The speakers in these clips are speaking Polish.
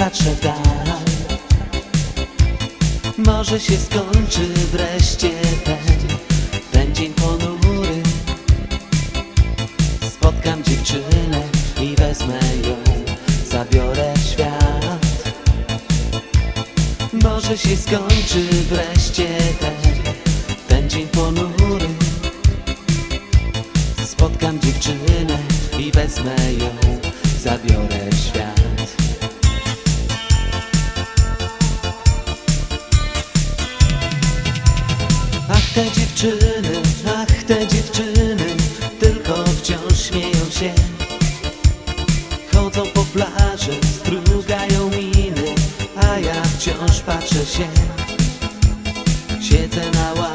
patrzę w dal. Może się skończy wreszcie ten Ten dzień ponury. Spotkam dziewczynę i wezmę ją Zabiorę w świat. Może się skończy wreszcie ten Ten dzień ponury. Spotkam dziewczynę i wezmę ją Zabiorę świat. Ach te dziewczyny, ach te dziewczyny Tylko wciąż śmieją się. Chodzą po plaży, strugają miny A ja wciąż patrzę się. Siedzę na ławce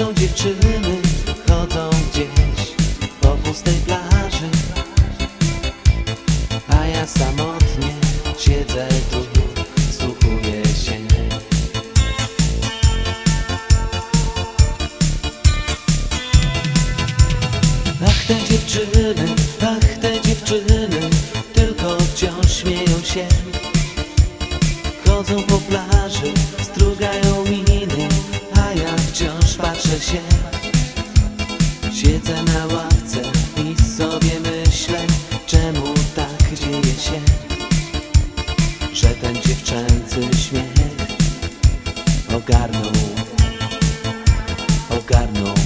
Tańczą dziewczyny, chodzą gdzieś po pustej plaży. A ja samotnie siedzę tu, słuchuję się. Ach te dziewczyny, ach te dziewczyny Tylko wciąż śmieją się. Chodzą po plaży, strugają oh God no, oh God no.